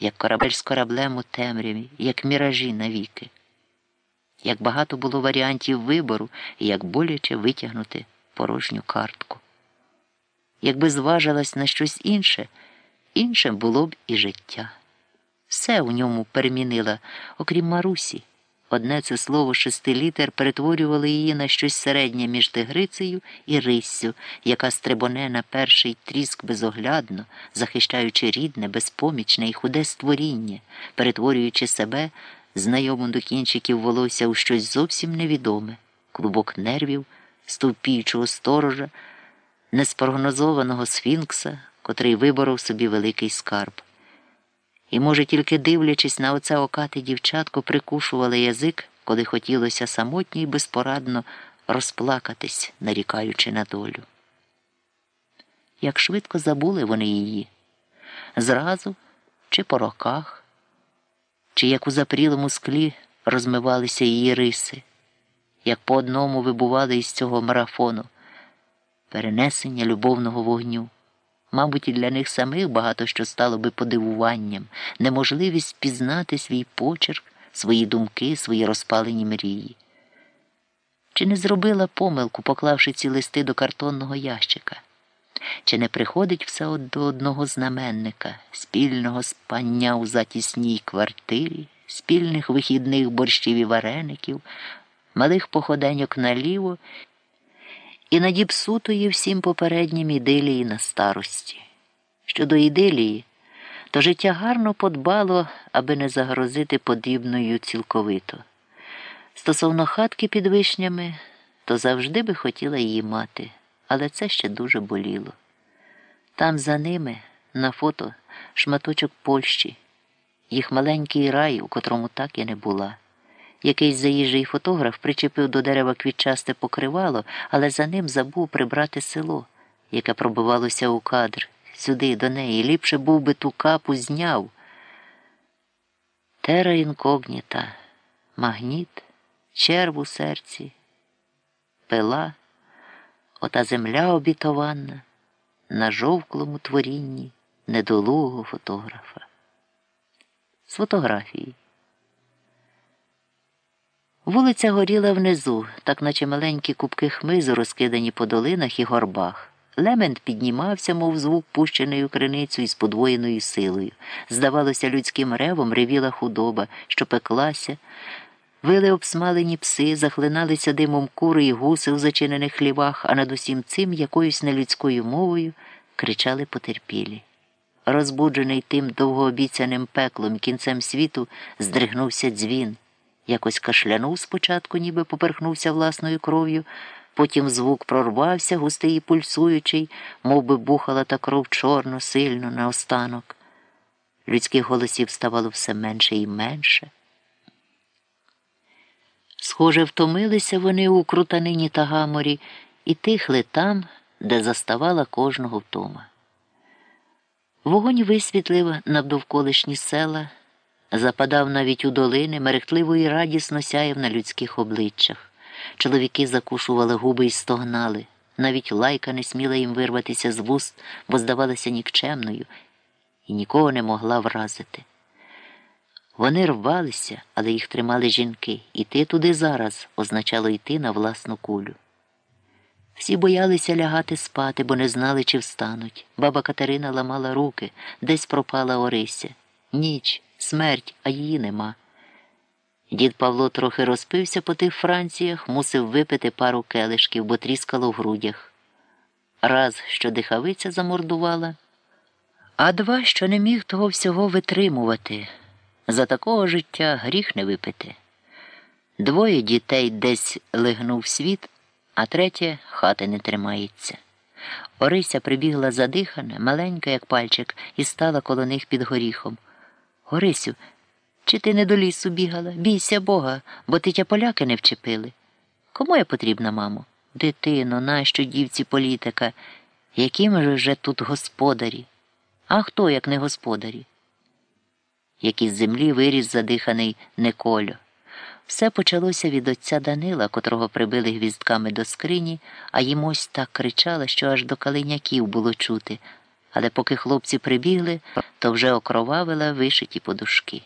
як корабель з кораблем у темряві, як міражі навіки. Як багато було варіантів вибору і як боляче витягнути порожню картку. Якби зважилась на щось інше, іншим було б і життя. Все у ньому перемінила, окрім Марусі. Одне це слово шести літер перетворювало її на щось середнє між тигрицею і риссю, яка стрибоне на перший тріск безоглядно, захищаючи рідне, безпомічне і худе створіння, перетворюючи себе, знайому до кінчиків волосся у щось зовсім невідоме, клубок нервів, стовпіючого сторожа, неспрогнозованого сфінкса, котрий виборов собі великий скарб. І, може, тільки дивлячись на оце окате дівчатко, прикушували язик, коли хотілося самотньо і безпорадно розплакатись, нарікаючи на долю. Як швидко забули вони її, зразу чи по роках, чи як у запрілому склі розмивалися її риси, як по одному вибували із цього марафону, перенесення любовного вогню. Мабуть, і для них самих багато що стало би подивуванням, неможливість пізнати свій почерк, свої думки, свої розпалені мрії. Чи не зробила помилку, поклавши ці листи до картонного ящика? Чи не приходить все до одного знаменника, спільного спання у затісній квартирі, спільних вихідних борщів і вареників, малих походеньок наліво? І надіб сутої всім попереднім ідилії на старості. Щодо ідилії, то життя гарно подбало, аби не загрозити подібною цілковито. Стосовно хатки під вишнями, то завжди би хотіла її мати, але це ще дуже боліло. Там за ними, на фото, шматочок Польщі, їх маленький рай, у котрому так і не була. Якийсь заїжджий фотограф причепив до дерева квітчасте покривало, але за ним забув прибрати село, яке пробивалося у кадр, сюди, до неї. Ліпше був би ту капу зняв. Тера інкогніта, магніт, черв у серці, пила, ота земля обітованна на жовклому творінні недолугого фотографа. З фотографії. Вулиця горіла внизу, так наче маленькі кубки хмизу, розкидані по долинах і горбах. Лемент піднімався, мов звук, пущений у криницю із подвоєною силою. Здавалося, людським ревом ревіла худоба, що пеклася. Вили обсмалені пси, захлиналися димом кури і гуси у зачинених хлівах, а над усім цим якоюсь нелюдською мовою кричали потерпілі. Розбуджений тим довгообіцяним пеклом кінцем світу, здригнувся дзвін. Якось кашлянув спочатку, ніби поперхнувся власною кров'ю, потім звук прорвався, густий і пульсуючий, мов би бухала та кров чорно, сильно наостанок. Людських голосів ставало все менше і менше. Схоже, втомилися вони у крутанині та гаморі і тихли там, де заставала кожного втома. Вогонь висвітлив навдовколишні села западав навіть у долини, мерехтливо і радісно сяяв на людських обличчях. Чоловіки закушували губи і стогнали. Навіть лайка не сміла їм вирватися з вуст, бо здавалася нікчемною і нікого не могла вразити. Вони рвалися, але їх тримали жінки. Іти туди зараз означало йти на власну кулю. Всі боялися лягати спати, бо не знали, чи встануть. Баба Катерина ламала руки, десь пропала Орися. Ніч смерть, а її нема. Дід Павло трохи розпився по тих Франціях, мусив випити пару келишків, бо тріскало в грудях. Раз, що дихавиця замордувала, а два, що не міг того всього витримувати. За такого життя гріх не випити. Двоє дітей десь лигнув світ, а третє хати не тримається. Орися прибігла задихана, маленька, як пальчик, і стала коло них під горіхом. Горисю, чи ти не до лісу бігала? Бійся Бога, бо ти тя поляки не вчепили. Кому я потрібна, мамо? Дитино, нащо дівці політика? Яким же вже тут господарі? А хто, як не господарі? Як із землі виріс задиханий Неколю. Все почалося від отця Данила, котрого прибили гвіздками до скрині, а їм ось так кричала, що аж до калиняків було чути. Але поки хлопці прибігли, то вже окровавила вишиті подушки.